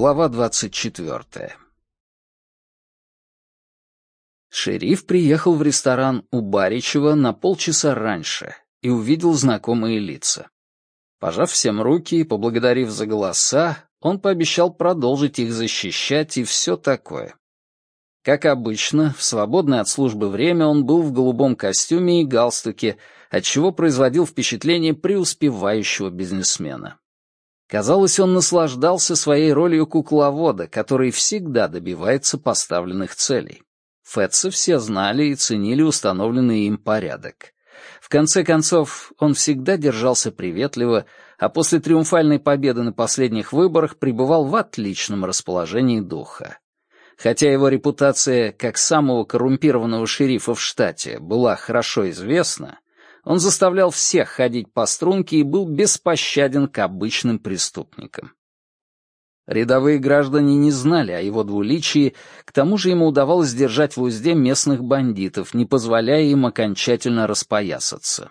Глава двадцать четвертая. Шериф приехал в ресторан у Баричева на полчаса раньше и увидел знакомые лица. Пожав всем руки и поблагодарив за голоса, он пообещал продолжить их защищать и все такое. Как обычно, в свободное от службы время он был в голубом костюме и галстуке, отчего производил впечатление преуспевающего бизнесмена. Казалось, он наслаждался своей ролью кукловода, который всегда добивается поставленных целей. Фетца все знали и ценили установленный им порядок. В конце концов, он всегда держался приветливо, а после триумфальной победы на последних выборах пребывал в отличном расположении духа. Хотя его репутация как самого коррумпированного шерифа в штате была хорошо известна, он заставлял всех ходить по струнке и был беспощаден к обычным преступникам. Рядовые граждане не знали о его двуличии, к тому же ему удавалось держать в узде местных бандитов, не позволяя им окончательно распоясаться.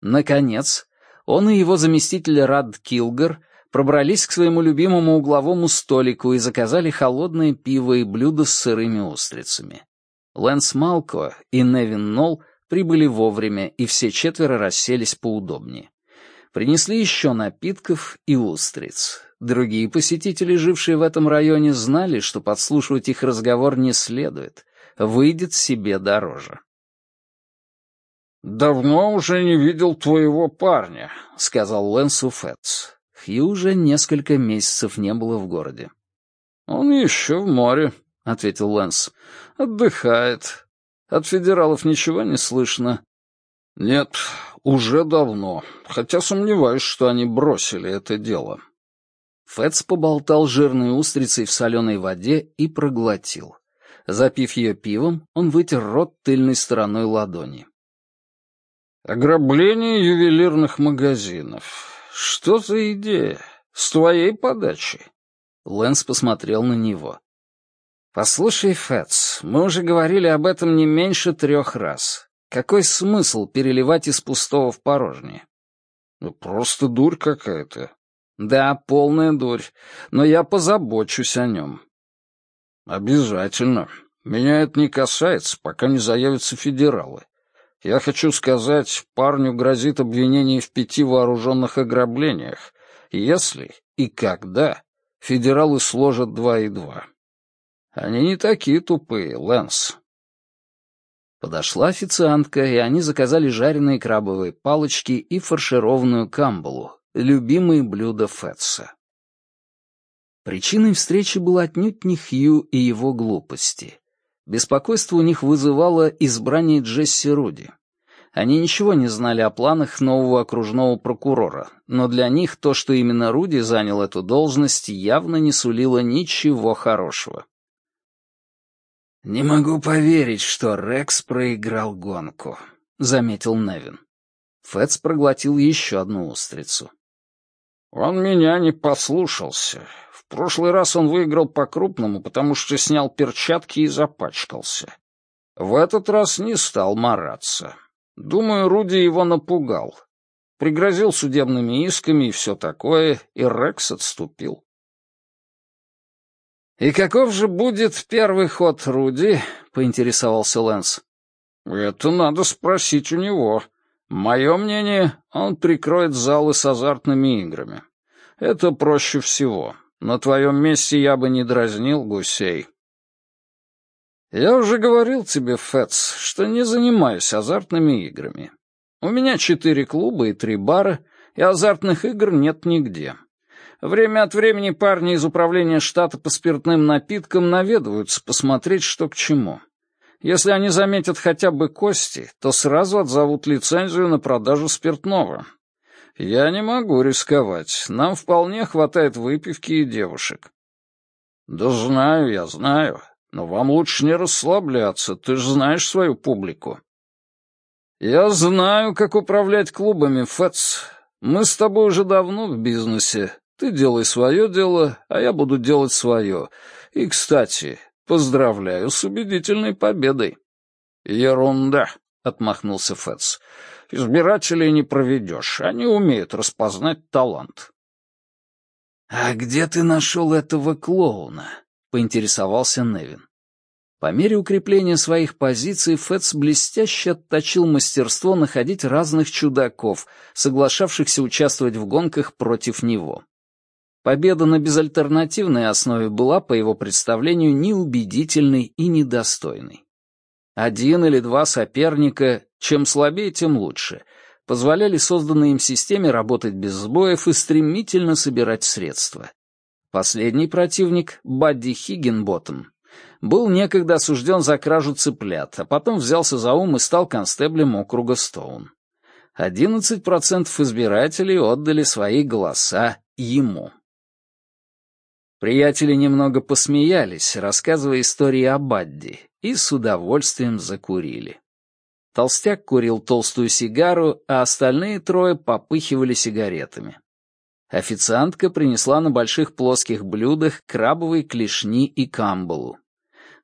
Наконец, он и его заместитель Рад Килгар пробрались к своему любимому угловому столику и заказали холодное пиво и блюдо с сырыми устрицами. Лэнс Малко и Невин Нолл прибыли вовремя, и все четверо расселись поудобнее. Принесли еще напитков и устриц. Другие посетители, жившие в этом районе, знали, что подслушивать их разговор не следует. Выйдет себе дороже. «Давно уже не видел твоего парня», — сказал Лэнсу Фетц. Хью уже несколько месяцев не было в городе. «Он еще в море», — ответил Лэнс. «Отдыхает. От федералов ничего не слышно?» «Нет, уже давно, хотя сомневаюсь, что они бросили это дело». Фэтс поболтал жирной устрицей в соленой воде и проглотил. Запив ее пивом, он вытер рот тыльной стороной ладони. «Ограбление ювелирных магазинов. Что за идея? С твоей подачи?» Лэнс посмотрел на него. «Послушай, Фэтс, мы уже говорили об этом не меньше трех раз. Какой смысл переливать из пустого в порожнее?» «Ну, просто дурь какая-то. Да, полная дурь, но я позабочусь о нем. Обязательно. Меня это не касается, пока не заявятся федералы. Я хочу сказать, парню грозит обвинение в пяти вооруженных ограблениях, если и когда федералы сложат два и два. Они не такие тупые, Лэнс. Подошла официантка, и они заказали жареные крабовые палочки и фаршированную камбалу, любимые блюда Фетса. Причиной встречи был отнюдь не Хью и его глупости. Беспокойство у них вызывало избрание Джесси Руди. Они ничего не знали о планах нового окружного прокурора, но для них то, что именно Руди занял эту должность, явно не сулило ничего хорошего. «Не могу поверить, что Рекс проиграл гонку», — заметил Невин. Фэтс проглотил еще одну устрицу. Он меня не послушался. В прошлый раз он выиграл по-крупному, потому что снял перчатки и запачкался. В этот раз не стал мараться. Думаю, Руди его напугал. Пригрозил судебными исками и все такое, и Рекс отступил. «И каков же будет первый ход Руди?» — поинтересовался Лэнс. «Это надо спросить у него. Мое мнение, он прикроет залы с азартными играми. Это проще всего. На твоем месте я бы не дразнил гусей. Я уже говорил тебе, Фэтс, что не занимаюсь азартными играми. У меня четыре клуба и три бара, и азартных игр нет нигде. Время от времени парни из управления штата по спиртным напиткам наведываются посмотреть, что к чему. Если они заметят хотя бы кости, то сразу отзовут лицензию на продажу спиртного. Я не могу рисковать. Нам вполне хватает выпивки и девушек. Да знаю, я знаю. Но вам лучше не расслабляться, ты же знаешь свою публику. Я знаю, как управлять клубами, Фэтс. Мы с тобой уже давно в бизнесе. Ты делай свое дело, а я буду делать свое. И, кстати, Поздравляю с убедительной победой. Ерунда, отмахнулся Фэтс. Избирателей не проведешь, они умеют распознать талант. «А где ты нашел этого клоуна?» — поинтересовался Невин. По мере укрепления своих позиций Фэтс блестяще отточил мастерство находить разных чудаков, соглашавшихся участвовать в гонках против него. Победа на безальтернативной основе была, по его представлению, неубедительной и недостойной. Один или два соперника, чем слабее, тем лучше, позволяли созданной им системе работать без сбоев и стремительно собирать средства. Последний противник, Бадди Хиггинботтом, был некогда осужден за кражу цыплят, а потом взялся за ум и стал констеблем округа Стоун. 11% избирателей отдали свои голоса ему. Приятели немного посмеялись, рассказывая истории о Бадди, и с удовольствием закурили. Толстяк курил толстую сигару, а остальные трое попыхивали сигаретами. Официантка принесла на больших плоских блюдах крабовые клешни и камбалу.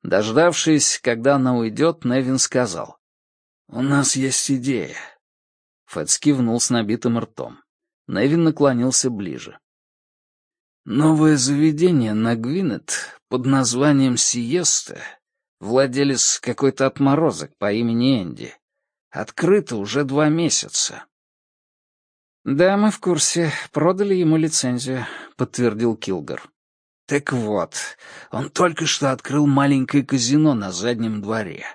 Дождавшись, когда она уйдет, Невин сказал. «У нас есть идея». Фэтс кивнул с набитым ртом. Невин наклонился ближе. «Новое заведение на Гвинет под названием «Сиеста» владелец какой-то отморозок по имени Энди. Открыто уже два месяца. «Да, мы в курсе. Продали ему лицензию», — подтвердил Килгар. «Так вот, он только что открыл маленькое казино на заднем дворе.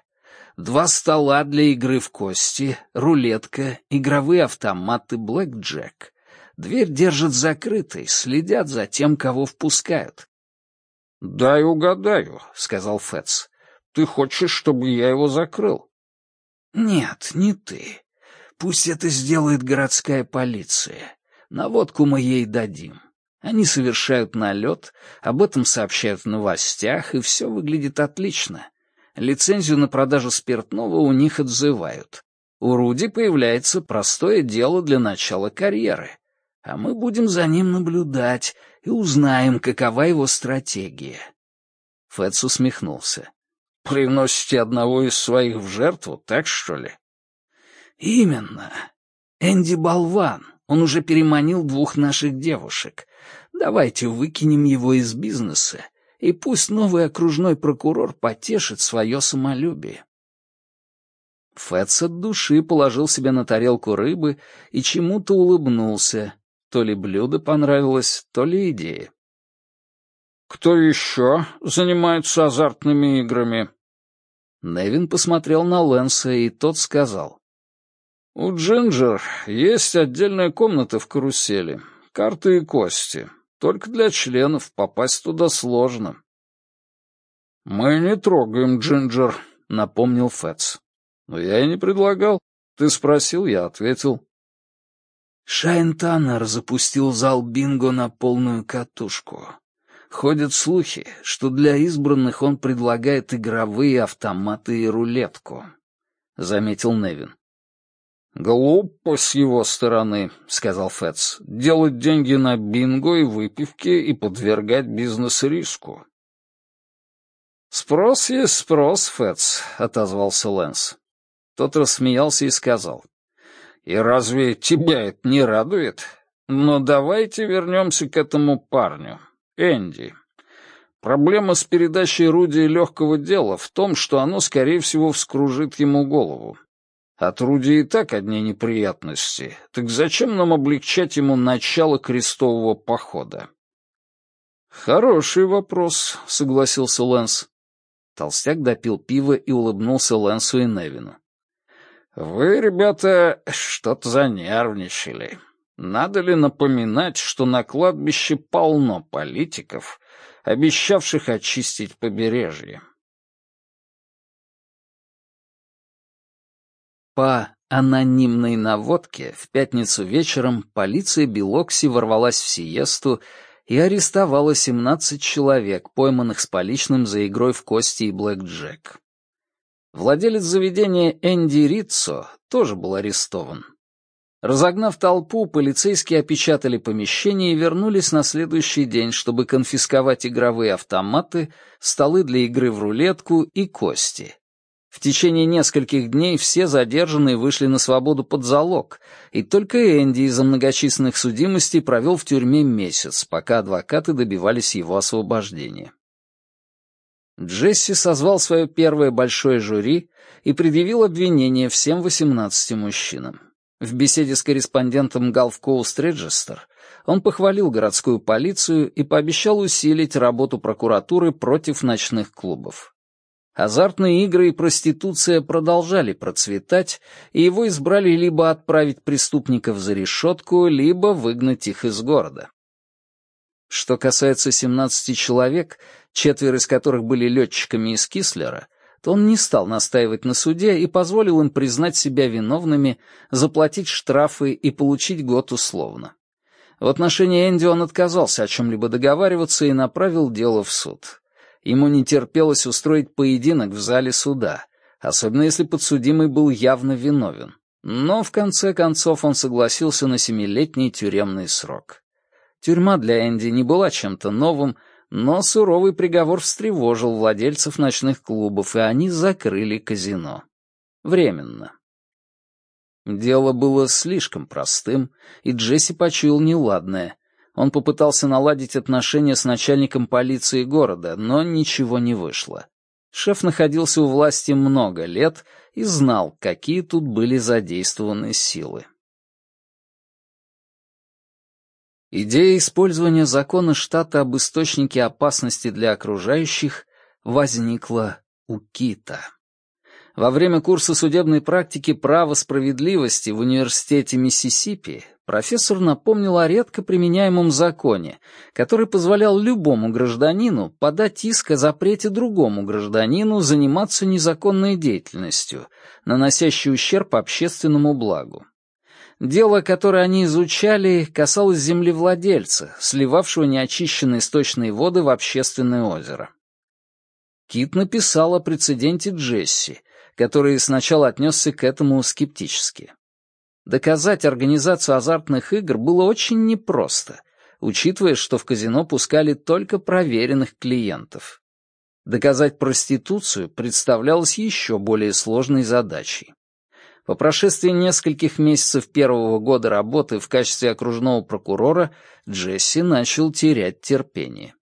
Два стола для игры в кости, рулетка, игровые автоматы, блэк-джек. Дверь держат закрытой, следят за тем, кого впускают». «Дай угадаю», — сказал Фэтс. Ты хочешь, чтобы я его закрыл?» «Нет, не ты. Пусть это сделает городская полиция. Наводку мы ей дадим. Они совершают налет, об этом сообщают в новостях, и все выглядит отлично. Лицензию на продажу спиртного у них отзывают. У Руди появляется простое дело для начала карьеры. А мы будем за ним наблюдать и узнаем, какова его стратегия. Фэтс усмехнулся. Приносите одного из своих в жертву, так что ли? Именно. Энди болван. Он уже переманил двух наших девушек. Давайте выкинем его из бизнеса, и пусть новый окружной прокурор потешит свое самолюбие. Фэтс от души положил себе на тарелку рыбы и чему-то улыбнулся. То ли блюдо понравилось, то ли идея. «Кто еще занимается азартными играми?» Невин посмотрел на Лэнса, и тот сказал. «У Джинджер есть отдельная комната в карусели. Карты и кости. Только для членов попасть туда сложно». «Мы не трогаем Джинджер», — напомнил Фэтс. «Но я и не предлагал. Ты спросил, я ответил». Шайн Таннер запустил зал бинго на полную катушку. Ходят слухи, что для избранных он предлагает игровые автоматы и рулетку», — заметил Невин. «Глупо с его стороны», — сказал Фэтс, — «делать деньги на бинго и выпивке и подвергать бизнес риску». «Спрос есть спрос, Фэтс», — отозвался Лэнс. Тот рассмеялся и сказал. «И разве тебя это не радует? Но давайте вернемся к этому парню. Энди. Проблема с передачей Руди легкого дела в том, что оно, скорее всего, вскружит ему голову. От Руди и так одни неприятности. Так зачем нам облегчать ему начало крестового похода? «Хороший вопрос», — согласился Лэнс. Толстяк допил пиво и улыбнулся Лэнсу и Невину. «Вы, ребята, что-то занервничали. Надо ли напоминать, что на кладбище полно политиков, обещавших очистить побережье? По анонимной наводке в пятницу вечером полиция Белокси ворвалась в Сиесту и арестовала 17 человек, пойманных с поличным за игрой в кости и блэк-джек. Владелец заведения Энди Риццо тоже был арестован. Разогнав толпу, полицейские опечатали помещение и вернулись на следующий день, чтобы конфисковать игровые автоматы, столы для игры в рулетку и кости. В течение нескольких дней все задержанные вышли на свободу под залог, и только Энди из-за многочисленных судимостей провел в тюрьме месяц, пока адвокаты добивались его освобождения. Джесси созвал свое первое большое жюри и предъявил обвинение всем 18 мужчинам. В беседе с корреспондентом Gulf Coast Register он похвалил городскую полицию и пообещал усилить работу прокуратуры против ночных клубов. Азартные игры и проституция продолжали процветать, и его избрали либо отправить преступников за решетку, либо выгнать их из города. Что касается 17 человек, четверо из которых были летчиками из Кислера, то он не стал настаивать на суде и позволил им признать себя виновными, заплатить штрафы и получить год условно. В отношении Энди он отказался о чем-либо договариваться и направил дело в суд. Ему не терпелось устроить поединок в зале суда, особенно если подсудимый был явно виновен. Но в конце концов он согласился на семилетний тюремный срок. Тюрьма для Энди не была чем-то новым, но суровый приговор встревожил владельцев ночных клубов, и они закрыли казино. Временно. Дело было слишком простым, и Джесси почуял неладное. Он попытался наладить отношения с начальником полиции города, но ничего не вышло. Шеф находился у власти много лет и знал, какие тут были задействованы силы. Идея использования закона штата об источнике опасности для окружающих возникла у Кита. Во время курса судебной практики права справедливости в Университете Миссисипи профессор напомнил о редко применяемом законе, который позволял любому гражданину подать иск о запрете другому гражданину заниматься незаконной деятельностью, наносящей ущерб общественному благу. Дело, которое они изучали, касалось землевладельца, сливавшего неочищенные сточные воды в общественное озеро. Кит написал о прецеденте Джесси, который сначала отнесся к этому скептически. Доказать организацию азартных игр было очень непросто, учитывая, что в казино пускали только проверенных клиентов. Доказать проституцию представлялось еще более сложной задачей. По прошествии нескольких месяцев первого года работы в качестве окружного прокурора Джесси начал терять терпение.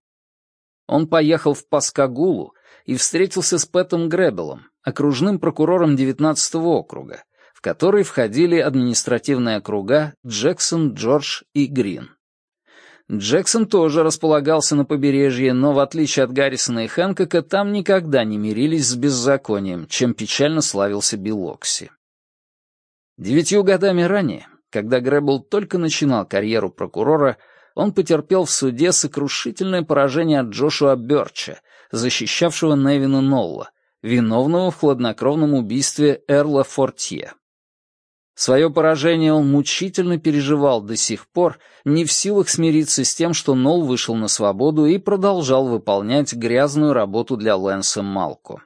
Он поехал в Паскагулу и встретился с Пэтом Гребелом, окружным прокурором 19-го округа, в который входили административные округа Джексон, Джордж и Грин. Джексон тоже располагался на побережье, но, в отличие от Гаррисона и Хэнкока, там никогда не мирились с беззаконием, чем печально славился Билокси. Девятью годами ранее, когда Грэббл только начинал карьеру прокурора, он потерпел в суде сокрушительное поражение от Джошуа Бёрча, защищавшего Невина Нолла, виновного в хладнокровном убийстве Эрла Фортье. Свое поражение он мучительно переживал до сих пор, не в силах смириться с тем, что Нолл вышел на свободу и продолжал выполнять грязную работу для Лэнса Малко.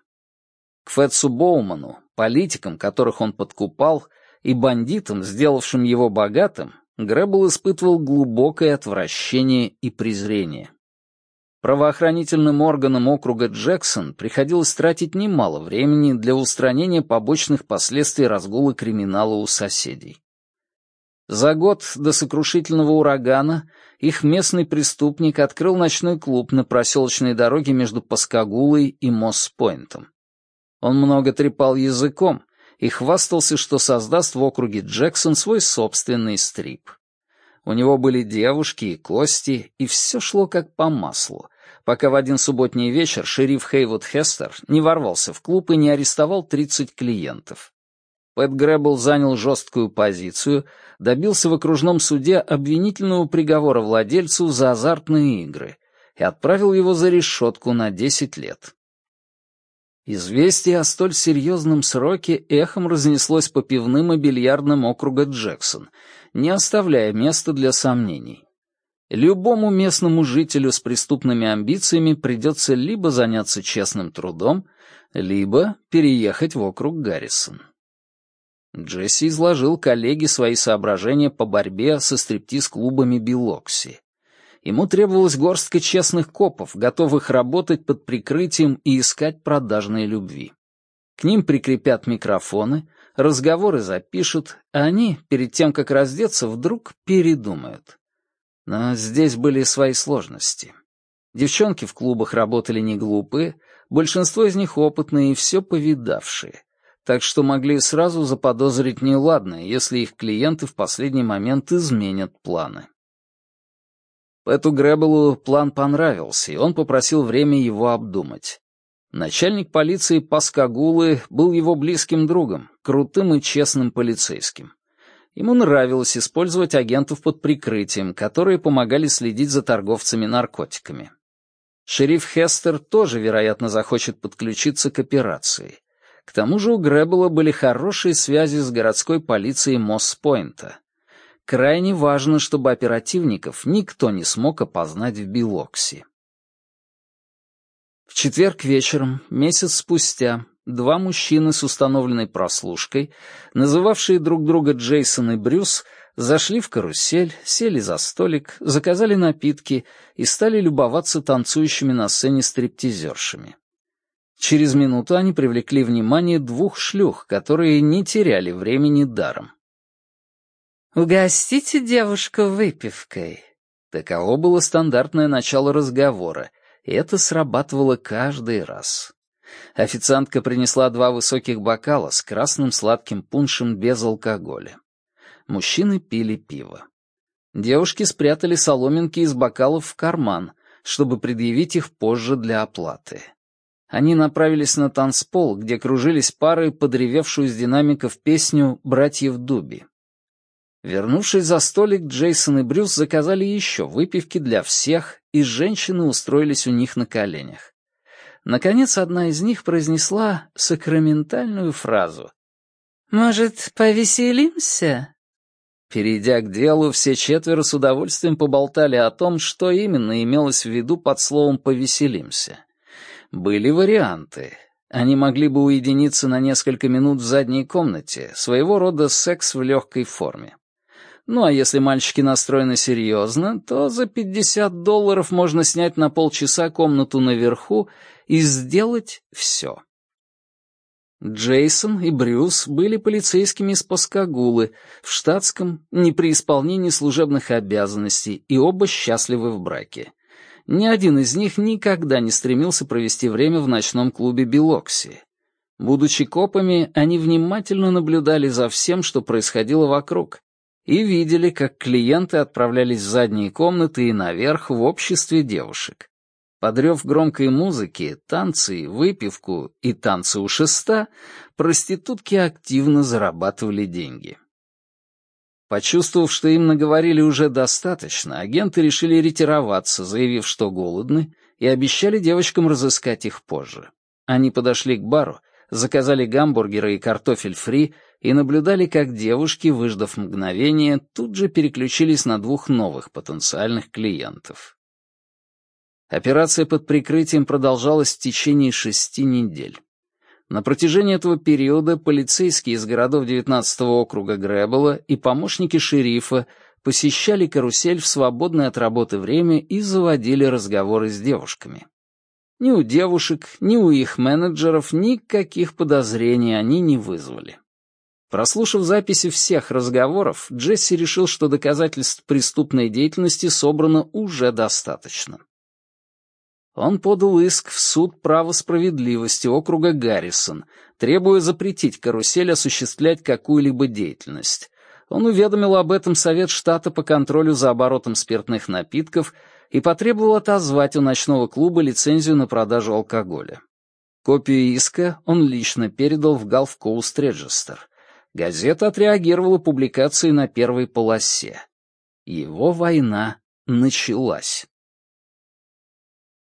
К Фетсу Боуману, политикам, которых он подкупал, и бандитам, сделавшим его богатым, Грэббл испытывал глубокое отвращение и презрение. Правоохранительным органам округа Джексон приходилось тратить немало времени для устранения побочных последствий разгула криминала у соседей. За год до сокрушительного урагана их местный преступник открыл ночной клуб на проселочной дороге между Паскагулой и Мосс-Пойнтом. Он много трепал языком, и хвастался, что создаст в округе Джексон свой собственный стрип. У него были девушки и кости, и все шло как по маслу, пока в один субботний вечер шериф Хейвуд Хестер не ворвался в клуб и не арестовал 30 клиентов. Пэт Грэббл занял жесткую позицию, добился в окружном суде обвинительного приговора владельцу за азартные игры и отправил его за решетку на 10 лет. Известие о столь серьезном сроке эхом разнеслось по пивным и бильярдным округа Джексон, не оставляя места для сомнений. Любому местному жителю с преступными амбициями придется либо заняться честным трудом, либо переехать в округ Гаррисон. Джесси изложил коллеге свои соображения по борьбе со стриптиз-клубами Билокси. Ему требовалась горстка честных копов, готовых работать под прикрытием и искать продажной любви. К ним прикрепят микрофоны, разговоры запишут, а они, перед тем, как раздеться, вдруг передумают. Но здесь были свои сложности. Девчонки в клубах работали не глупые, большинство из них опытные и все повидавшие, так что могли сразу заподозрить неладное, если их клиенты в последний момент изменят планы. Пэту Гребелу план понравился, и он попросил время его обдумать. Начальник полиции Паскагулы был его близким другом, крутым и честным полицейским. Ему нравилось использовать агентов под прикрытием, которые помогали следить за торговцами наркотиками. Шериф Хестер тоже, вероятно, захочет подключиться к операции. К тому же у Греббела были хорошие связи с городской полицией Мосс-Пойнта. Крайне важно, чтобы оперативников никто не смог опознать в Билокси. В четверг вечером, месяц спустя, два мужчины с установленной прослушкой, называвшие друг друга Джейсон и Брюс, зашли в карусель, сели за столик, заказали напитки и стали любоваться танцующими на сцене стриптизершами. Через минуту они привлекли внимание двух шлюх, которые не теряли времени даром. «Угостите девушку выпивкой». Таково было стандартное начало разговора, и это срабатывало каждый раз. Официантка принесла два высоких бокала с красным сладким пуншем без алкоголя. Мужчины пили пиво. Девушки спрятали соломинки из бокалов в карман, чтобы предъявить их позже для оплаты. Они направились на танцпол, где кружились пары, подревевшую из динамиков песню «Братьев Дуби». Вернувшись за столик, Джейсон и Брюс заказали еще выпивки для всех, и женщины устроились у них на коленях. Наконец, одна из них произнесла сакраментальную фразу. «Может, повеселимся?» Перейдя к делу, все четверо с удовольствием поболтали о том, что именно имелось в виду под словом «повеселимся». Были варианты. Они могли бы уединиться на несколько минут в задней комнате, своего рода секс в легкой форме. Ну а если мальчики настроены серьезно, то за 50 долларов можно снять на полчаса комнату наверху и сделать все. Джейсон и Брюс были полицейскими из Паскагулы, в штатском, не при исполнении служебных обязанностей, и оба счастливы в браке. Ни один из них никогда не стремился провести время в ночном клубе Белокси. Будучи копами, они внимательно наблюдали за всем, что происходило вокруг, и видели, как клиенты отправлялись в задние комнаты и наверх в обществе девушек. Подрев громкой музыки, танцы, выпивку и танцы у шеста, проститутки активно зарабатывали деньги. Почувствовав, что им наговорили уже достаточно, агенты решили ретироваться, заявив, что голодны, и обещали девочкам разыскать их позже. Они подошли к бару, заказали гамбургеры и картофель фри и наблюдали, как девушки, выждав мгновение, тут же переключились на двух новых потенциальных клиентов. Операция под прикрытием продолжалась в течение шести недель. На протяжении этого периода полицейские из городов 19-го округа Грэббела и помощники шерифа посещали карусель в свободное от работы время и заводили разговоры с девушками. Ни у девушек, ни у их менеджеров никаких подозрений они не вызвали. Прослушав записи всех разговоров, Джесси решил, что доказательств преступной деятельности собрано уже достаточно. Он подал иск в суд права справедливости округа Гаррисон, требуя запретить карусель осуществлять какую-либо деятельность. Он уведомил об этом Совет штата по контролю за оборотом спиртных напитков и потребовал отозвать у ночного клуба лицензию на продажу алкоголя. Копию иска он лично передал в Gulf Coast Register. Газета отреагировала публикацией на первой полосе. Его война началась.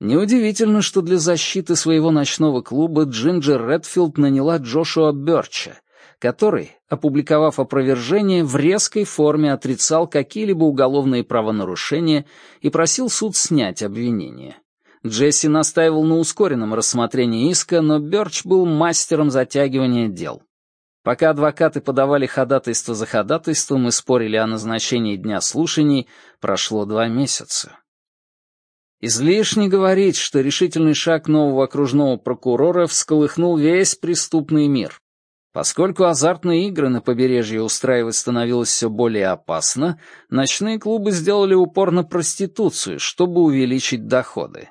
Неудивительно, что для защиты своего ночного клуба Джинджер Редфилд наняла Джошуа Бёрча, который, опубликовав опровержение, в резкой форме отрицал какие-либо уголовные правонарушения и просил суд снять обвинение. Джесси настаивал на ускоренном рассмотрении иска, но Бёрч был мастером затягивания дел. Пока адвокаты подавали ходатайство за ходатайством и спорили о назначении дня слушаний, прошло два месяца. Излишне говорить, что решительный шаг нового окружного прокурора всколыхнул весь преступный мир. Поскольку азартные игры на побережье устраивать становилось все более опасно, ночные клубы сделали упор на проституцию, чтобы увеличить доходы.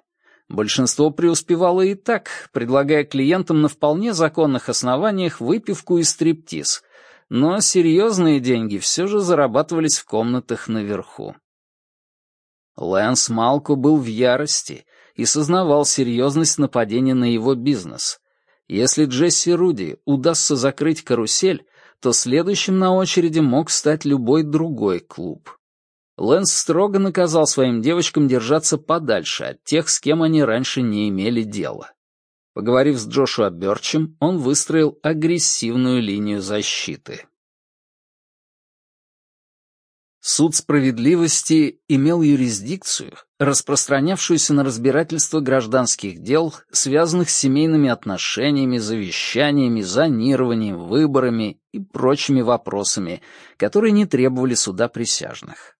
Большинство преуспевало и так, предлагая клиентам на вполне законных основаниях выпивку и стриптиз, но серьезные деньги все же зарабатывались в комнатах наверху. Лэнс Малко был в ярости и сознавал серьезность нападения на его бизнес. Если Джесси Руди удастся закрыть карусель, то следующим на очереди мог стать любой другой клуб. Лэнс строго наказал своим девочкам держаться подальше от тех, с кем они раньше не имели дела. Поговорив с Джошуа Бёрчем, он выстроил агрессивную линию защиты. Суд справедливости имел юрисдикцию, распространявшуюся на разбирательство гражданских дел, связанных с семейными отношениями, завещаниями, зонированием, выборами и прочими вопросами, которые не требовали суда присяжных.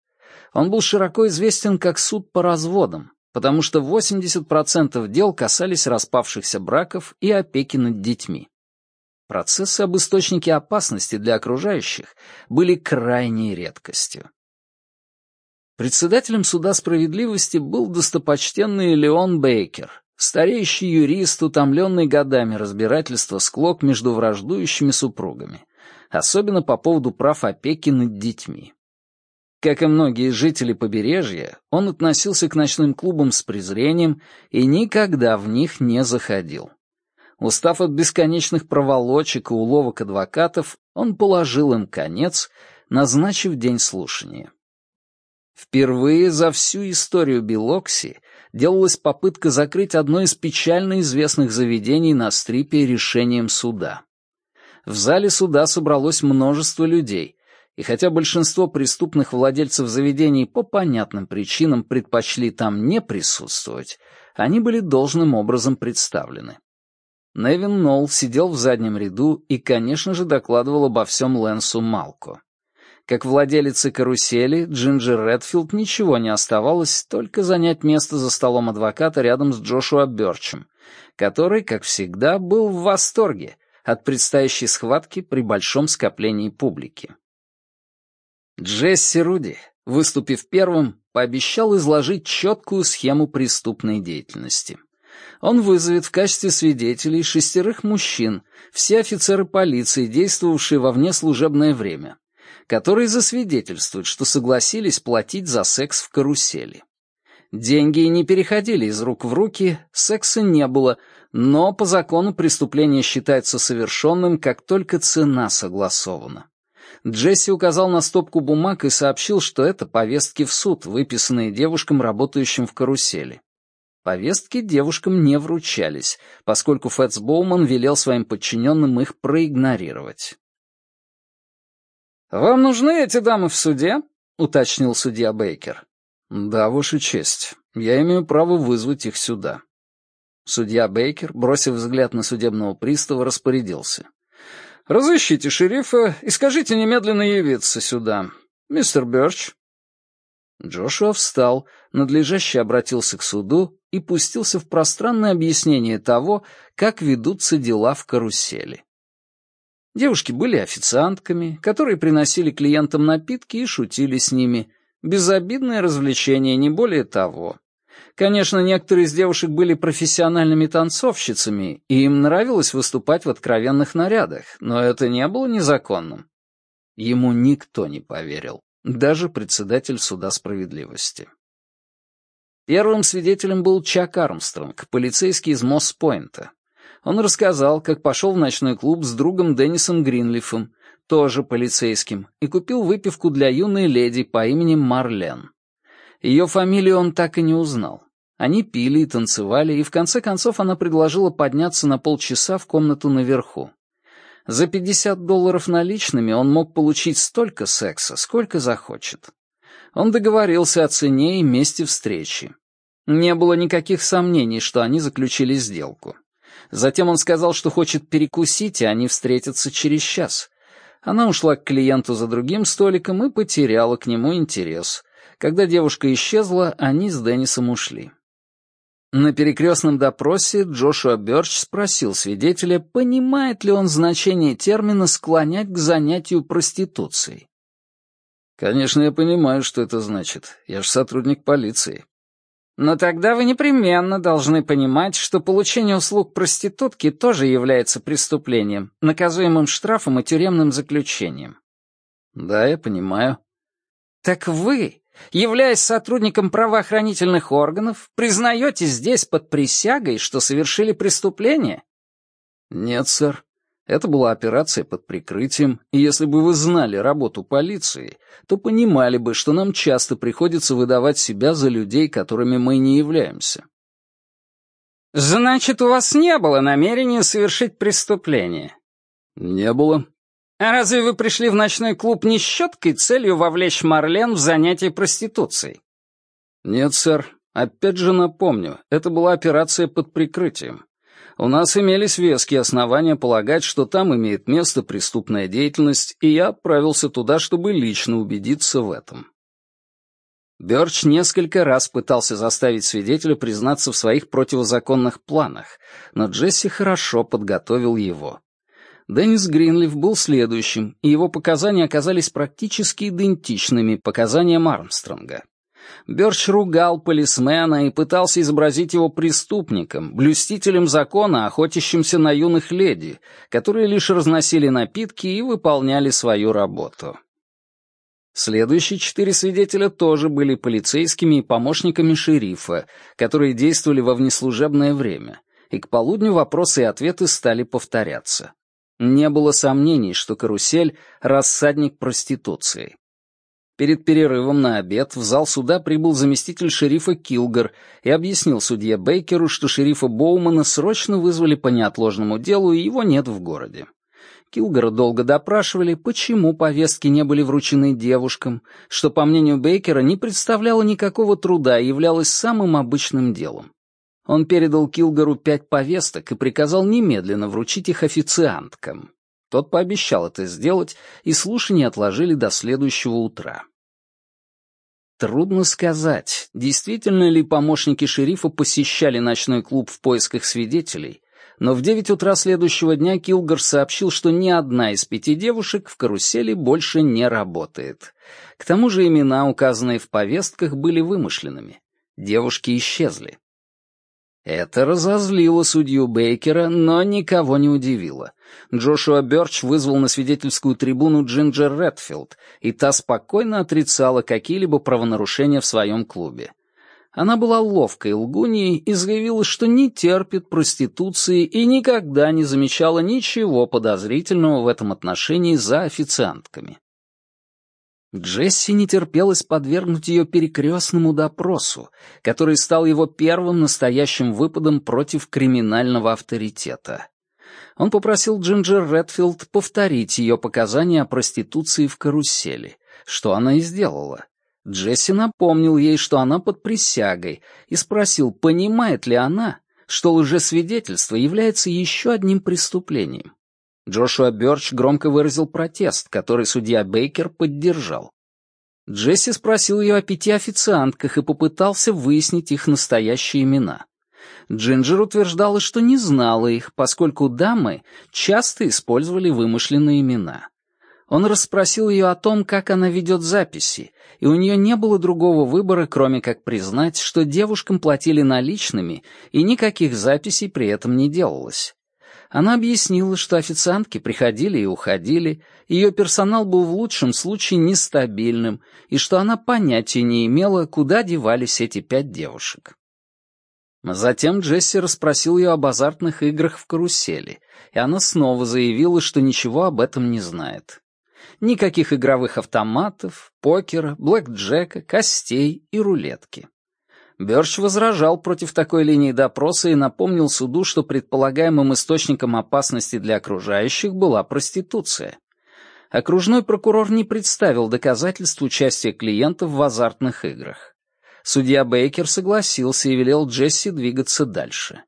Он был широко известен как суд по разводам, потому что 80% дел касались распавшихся браков и опеки над детьми. Процессы об источнике опасности для окружающих были крайней редкостью. Председателем суда справедливости был достопочтенный Леон Бейкер, стареющий юрист, утомленный годами разбирательства склок между враждующими супругами, особенно по поводу прав опеки над детьми. Как и многие жители побережья, он относился к ночным клубам с презрением и никогда в них не заходил. Устав от бесконечных проволочек и уловок адвокатов, он положил им конец, назначив день слушания. Впервые за всю историю Белокси делалась попытка закрыть одно из печально известных заведений на стрипе решением суда. В зале суда собралось множество людей, и хотя большинство преступных владельцев заведений по понятным причинам предпочли там не присутствовать, они были должным образом представлены. Невин Нолл сидел в заднем ряду и, конечно же, докладывал обо всем Лэнсу Малко. Как владелице карусели, Джинджер Редфилд ничего не оставалось, только занять место за столом адвоката рядом с Джошуа Бёрчем, который, как всегда, был в восторге от предстоящей схватки при большом скоплении публики. Джесси Руди, выступив первым, пообещал изложить четкую схему преступной деятельности. Он вызовет в качестве свидетелей шестерых мужчин, все офицеры полиции, действовавшие во внеслужебное время, которые засвидетельствуют, что согласились платить за секс в карусели. Деньги не переходили из рук в руки, секса не было, но по закону преступление считается совершенным, как только цена согласована. Джесси указал на стопку бумаг и сообщил, что это повестки в суд, выписанные девушкам, работающим в карусели. Повестки девушкам не вручались, поскольку Фэтс Боуман велел своим подчиненным их проигнорировать. «Вам нужны эти дамы в суде?» — уточнил судья Бейкер. «Да, Ваша честь. Я имею право вызвать их сюда». Судья Бейкер, бросив взгляд на судебного пристава, распорядился. «Разыщите шерифа и скажите немедленно явиться сюда. Мистер Бёрч». Джошуа встал, надлежаще обратился к суду и пустился в пространное объяснение того, как ведутся дела в карусели. Девушки были официантками, которые приносили клиентам напитки и шутили с ними. Безобидное развлечение, не более того. Конечно, некоторые из девушек были профессиональными танцовщицами, и им нравилось выступать в откровенных нарядах, но это не было незаконным. Ему никто не поверил, даже председатель суда справедливости. Первым свидетелем был Чак Армстронг, полицейский из Мосс-Пойнта. Он рассказал, как пошел в ночной клуб с другом Деннисом Гринлифом, тоже полицейским, и купил выпивку для юной леди по имени Марлен. Ее фамилию он так и не узнал. Они пили и танцевали, и в конце концов она предложила подняться на полчаса в комнату наверху. За 50 долларов наличными он мог получить столько секса, сколько захочет. Он договорился о цене и месте встречи. Не было никаких сомнений, что они заключили сделку. Затем он сказал, что хочет перекусить, и они встретятся через час. Она ушла к клиенту за другим столиком и потеряла к нему интерес. Когда девушка исчезла, они с Деннисом ушли. На перекрестном допросе Джошуа Бёрч спросил свидетеля, понимает ли он значение термина «склонять к занятию проституцией». «Конечно, я понимаю, что это значит. Я же сотрудник полиции». «Но тогда вы непременно должны понимать, что получение услуг проститутки тоже является преступлением, наказуемым штрафом и тюремным заключением». «Да, я понимаю». «Так вы являясь сотрудником правоохранительных органов, признаете здесь под присягой, что совершили преступление? Нет, сэр. Это была операция под прикрытием, и если бы вы знали работу полиции, то понимали бы, что нам часто приходится выдавать себя за людей, которыми мы не являемся. Значит, у вас не было намерения совершить преступление? Не было. А разве вы пришли в ночной клуб не с четкой целью вовлечь Марлен в занятие проституцией? Нет, сэр. Опять же напомню, это была операция под прикрытием. У нас имелись веские основания полагать, что там имеет место преступная деятельность, и я отправился туда, чтобы лично убедиться в этом. Бёрч несколько раз пытался заставить свидетеля признаться в своих противозаконных планах, но Джесси хорошо подготовил его. Деннис Гринлиф был следующим, и его показания оказались практически идентичными показаниям Армстронга. Бёрч ругал полисмена и пытался изобразить его преступником, блюстителем закона, охотящимся на юных леди, которые лишь разносили напитки и выполняли свою работу. Следующие четыре свидетеля тоже были полицейскими и помощниками шерифа, которые действовали во внеслужебное время, и к полудню вопросы и ответы стали повторяться. Не было сомнений, что карусель — рассадник проституции. Перед перерывом на обед в зал суда прибыл заместитель шерифа Килгар и объяснил судье Бейкеру, что шерифа Боумана срочно вызвали по неотложному делу, и его нет в городе. Килгара долго допрашивали, почему повестки не были вручены девушкам, что, по мнению Бейкера, не представляло никакого труда и являлось самым обычным делом. Он передал Килгару пять повесток и приказал немедленно вручить их официанткам. Тот пообещал это сделать, и слушания отложили до следующего утра. Трудно сказать, действительно ли помощники шерифа посещали ночной клуб в поисках свидетелей, но в девять утра следующего дня Килгар сообщил, что ни одна из пяти девушек в карусели больше не работает. К тому же имена, указанные в повестках, были вымышленными. Девушки исчезли. Это разозлило судью Бейкера, но никого не удивило. Джошуа Бёрч вызвал на свидетельскую трибуну Джинджер Редфилд, и та спокойно отрицала какие-либо правонарушения в своем клубе. Она была ловкой лгуньей и заявила, что не терпит проституции и никогда не замечала ничего подозрительного в этом отношении за официантками. Джесси не терпелось подвергнуть ее перекрестному допросу, который стал его первым настоящим выпадом против криминального авторитета. Он попросил Джинджер Редфилд повторить ее показания о проституции в карусели, что она и сделала. Джесси напомнил ей, что она под присягой, и спросил, понимает ли она, что лжесвидетельство является еще одним преступлением. Джошуа Бёрч громко выразил протест, который судья Бейкер поддержал. Джесси спросил ее о пяти официантках и попытался выяснить их настоящие имена. Джинджер утверждала, что не знала их, поскольку дамы часто использовали вымышленные имена. Он расспросил ее о том, как она ведет записи, и у нее не было другого выбора, кроме как признать, что девушкам платили наличными, и никаких записей при этом не делалось. Она объяснила, что официантки приходили и уходили, ее персонал был в лучшем случае нестабильным, и что она понятия не имела, куда девались эти пять девушек. Затем Джесси расспросил ее об азартных играх в карусели, и она снова заявила, что ничего об этом не знает. Никаких игровых автоматов, покера, блэкджека, костей и рулетки. Бёрч возражал против такой линии допроса и напомнил суду, что предполагаемым источником опасности для окружающих была проституция. Окружной прокурор не представил доказательств участия клиентов в азартных играх. Судья Бейкер согласился и велел Джесси двигаться дальше.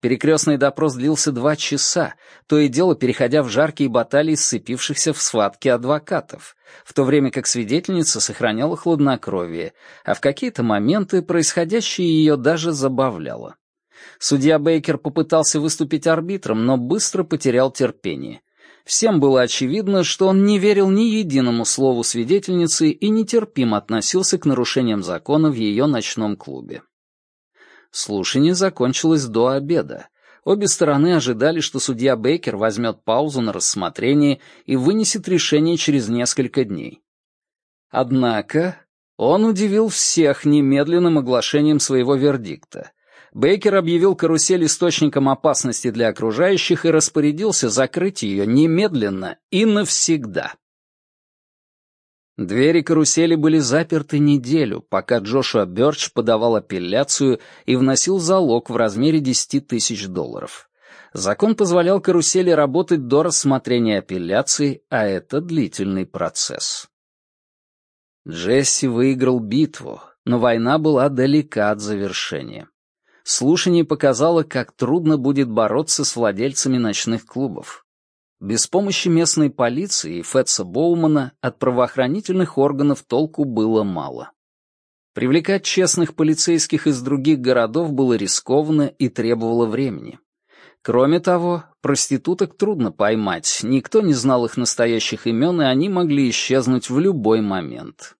Перекрестный допрос длился два часа, то и дело переходя в жаркие баталии сцепившихся в схватке адвокатов, в то время как свидетельница сохраняла хладнокровие, а в какие-то моменты происходящее ее даже забавляло. Судья Бейкер попытался выступить арбитром, но быстро потерял терпение. Всем было очевидно, что он не верил ни единому слову свидетельницы и нетерпимо относился к нарушениям закона в ее ночном клубе. Слушание закончилось до обеда. Обе стороны ожидали, что судья Бейкер возьмет паузу на рассмотрение и вынесет решение через несколько дней. Однако он удивил всех немедленным оглашением своего вердикта. Бейкер объявил карусель источником опасности для окружающих и распорядился закрыть ее немедленно и навсегда. Двери карусели были заперты неделю, пока Джошуа Бёрч подавал апелляцию и вносил залог в размере 10 тысяч долларов. Закон позволял карусели работать до рассмотрения апелляции, а это длительный процесс. Джесси выиграл битву, но война была далека от завершения. Слушание показало, как трудно будет бороться с владельцами ночных клубов. Без помощи местной полиции и Фетса Боумана от правоохранительных органов толку было мало. Привлекать честных полицейских из других городов было рискованно и требовало времени. Кроме того, проституток трудно поймать, никто не знал их настоящих имен, и они могли исчезнуть в любой момент.